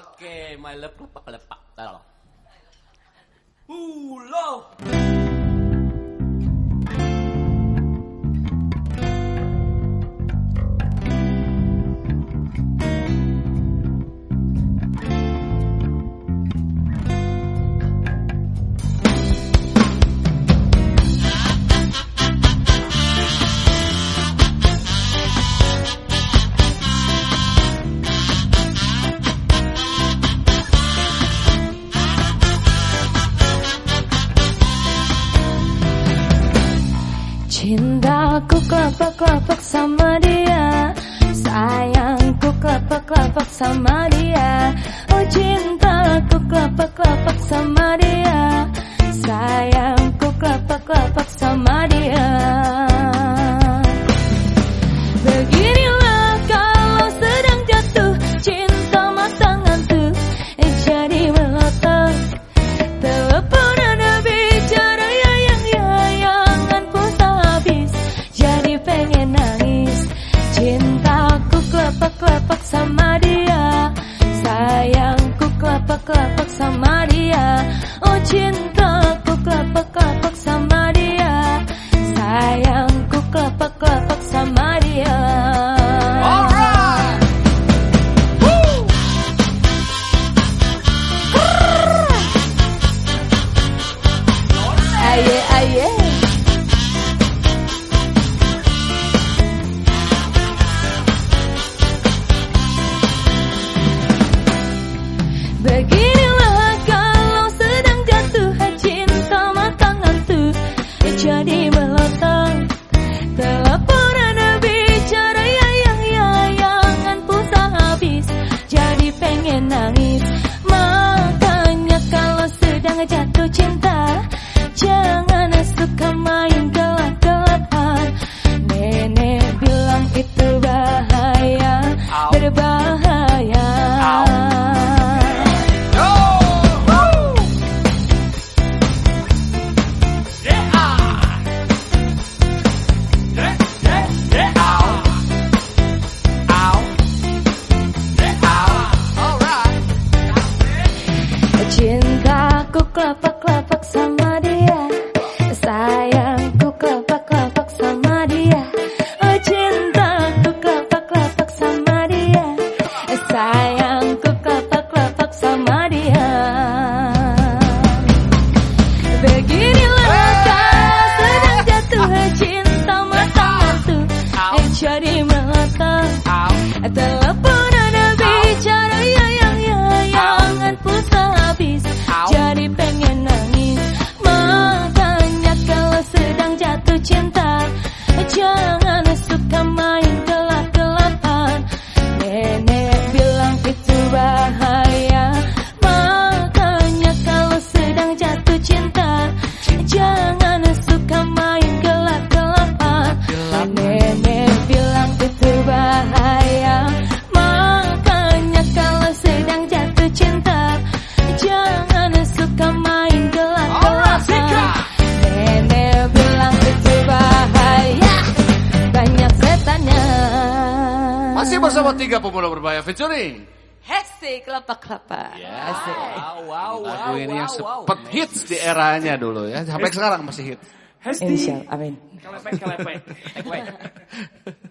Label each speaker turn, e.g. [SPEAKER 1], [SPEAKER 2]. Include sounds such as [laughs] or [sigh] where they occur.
[SPEAKER 1] Oke, okay, my love. Pulau.
[SPEAKER 2] Cintaku kelapak-kelapak sama dia. Sayangku kelapak-kelapak sama dia. Oh cintaku kelapak-kelapak sama kelapak-kelapak sama dia. Oh cintaku kelapak-kelapak sama dia. Sayangku kelapak-kelapak sama dia.
[SPEAKER 1] Alright.
[SPEAKER 2] Aye aye jatuh cinta. Jangan kelapak-kelapak sama dia. Sayangku kelapak-kelapak sama dia. Oh cintaku kelapak-kelapak sama dia. Sayangku kelapak-kelapak sama dia. Beginilah kalau sedang jatuh cinta mata tuh Jadi melotot
[SPEAKER 1] Ow.
[SPEAKER 3] Masih bersama tiga pemuda berbahaya featuring.
[SPEAKER 2] Hesti kelapa-kelapa Asik.
[SPEAKER 1] Wow, wow, wow.
[SPEAKER 3] Lagu ini yang
[SPEAKER 1] wow.
[SPEAKER 3] sempet hits di eranya dulu ya. Sampai sekarang masih hit.
[SPEAKER 2] Insya Allah, amin
[SPEAKER 4] Kelepek, kelepek. [laughs]